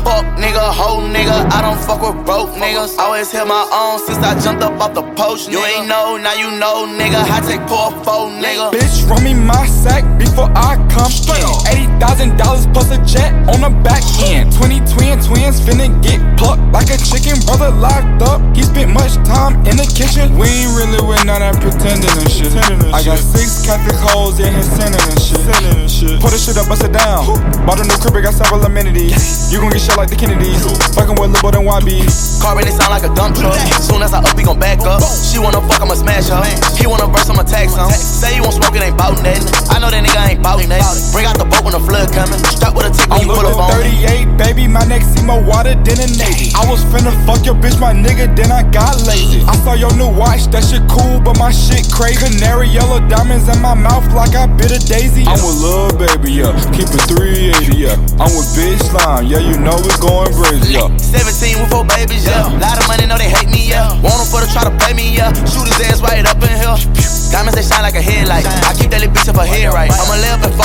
nigga. Fuck nigga, hoe nigga. I don't fuck with broke niggas. I always held my own since I jumped up off the post. You ain't know, now you know, nigga. I take poor four nigga. Bitch, run me my sack before I come in. Eighty thousand dollars plus a jet on the back end. Twenty twin twins finna get plucked like a chicken. Brother locked up. He spent much time in the kitchen. We ain't really with none of that pretending and shit. I got six Catholic hoes in his sinning Put the shit up, bust it down. Bought a new crib, got several amenities. You gon' get shot like the Kennedys. Fucking with Lil' than YB. Car really sound like a dump truck. Soon as I up, he gon' back up. She wanna fuck, I'ma smash her. He wanna verse, I'ma tax him. Say you won't smoke, it ain't bout nothing. I know that nigga ain't bout nothing. Bring out the boat when the flood coming. Strap with a tick when you pull up on me. 38, baby. My neck see more water than a Navy. I was finna fuck your bitch, my nigga, then I got lazy. I saw your new watch, that shit cool, but my shit crazy. Canary yellow diamonds in my mouth like I bit a daisy. I'm with lil' baby, yeah. Keep it 380, yeah. I'm with bitch slime, yeah. You know we going crazy, yeah. 17 with four babies, yeah. Lot of money, know they hate me, yeah. Want them for to try to play me, yeah. Shoot his ass right up in here. Diamonds, they shine like a headlight.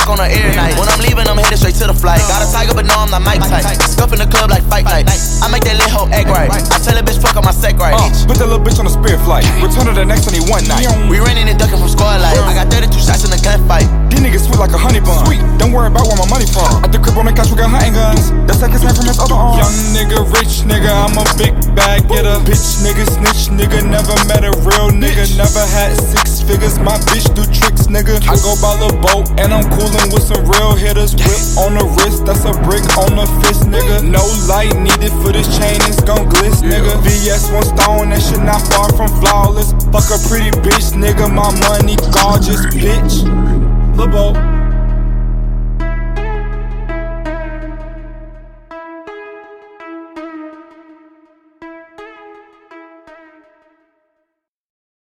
Fuck on her air night. When I'm leaving, I'm headed straight to the flight. Got a tiger, but no, I'm not Mike type. Scuff in the club like fight night. I make that little hoe act right. I tell a bitch fuck on my sack right. Uh, put that little bitch on a spirit flight. Return to the next only one night. We running and ducking from squad life. I got 32 shots in the gunfight. These niggas sweet like a honey bun. Sweet, don't worry about where my money from. At the crib on the couch, we got hunting guns. The second hand from his other arm. Young nigga, rich nigga, I'm a big bag getter. Bitch nigga, snitch nigga, never met a real nigga. Never had six figures, my bitch do tricks nigga. I go by the boat and I'm coolin' with some real hitters. Whip on the wrist, that's a brick on the fist nigga. No light needed for this chain, it's gon' glitz nigga. VS one stone, that shit not far from flawless. Fuck a pretty bitch nigga, my money gorgeous bitch. Lil' boat.